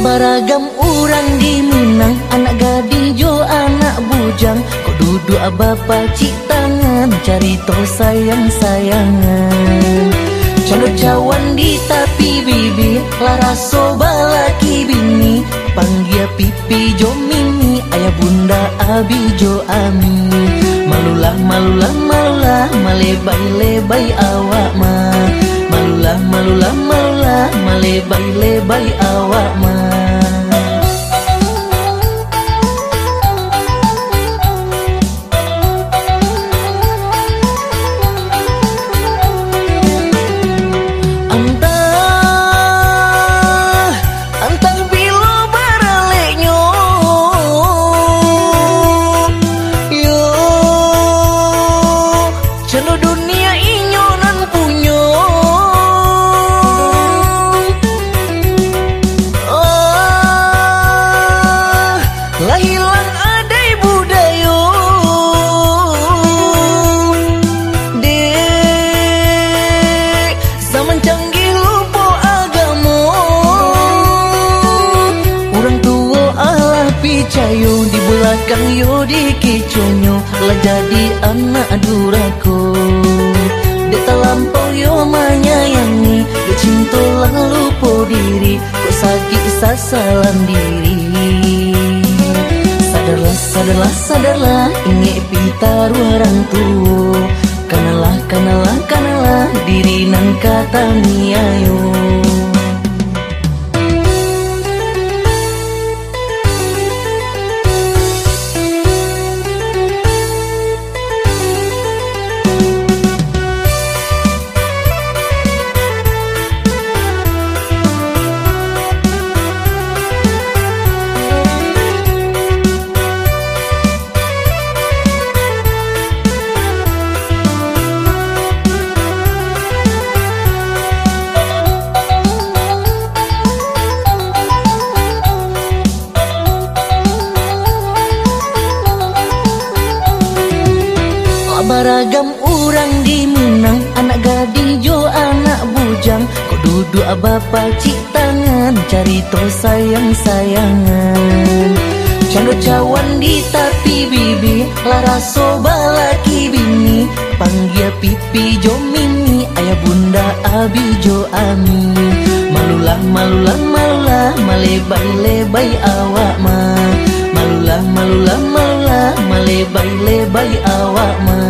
Baragam orang di Minang. Anak gadis jo anak bujang. Kau duduk bapa cik tangan? Cari to sayang-sayangan. Calon cawan di tapi bibi Laraso balaki bini. Panggil pipi jo mimi Ayah bunda abi jo ami. Malulah malulah malulah Malebay-lebay awak ma. Malulah malulah malulah Malebay-lebay awak ma di belakang yo di kiconyo lah jadi anak duraku. Dek terlampau yo menyayangi Dek cinta lalu po diri Kok sakit sasalan diri. Sadarlah, sadarlah, sadarlah Ini pintar orang tua. Kanalah, kanalah, kanalah Diri nang kata ni Baragam orang di Minang Anak gadis jo anak bujang. Kau duduk bapa cik tangan Cari to sayang-sayangan. Cando cawan di tapi bibi Laraso balaki bini. Panggil pipi jo mimi Ayah bunda abi jo ami. Malulah malulah malulah Malebay-lebay awak ma. Malulah malulah malulah Malebay-lebay awak ma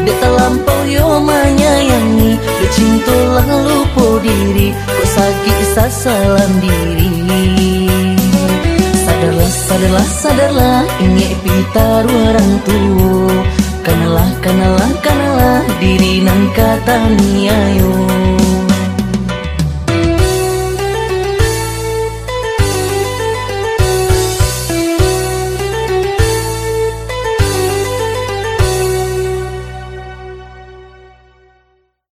Dek terlampau yo menyayangi Dek cinta lalu diri Kok sakit sasalan diri. Sadarlah, sadarlah, sadarlah Ini pintar orang tua. Kanalah, kanalah, kanalah Diri nang kata ni ayo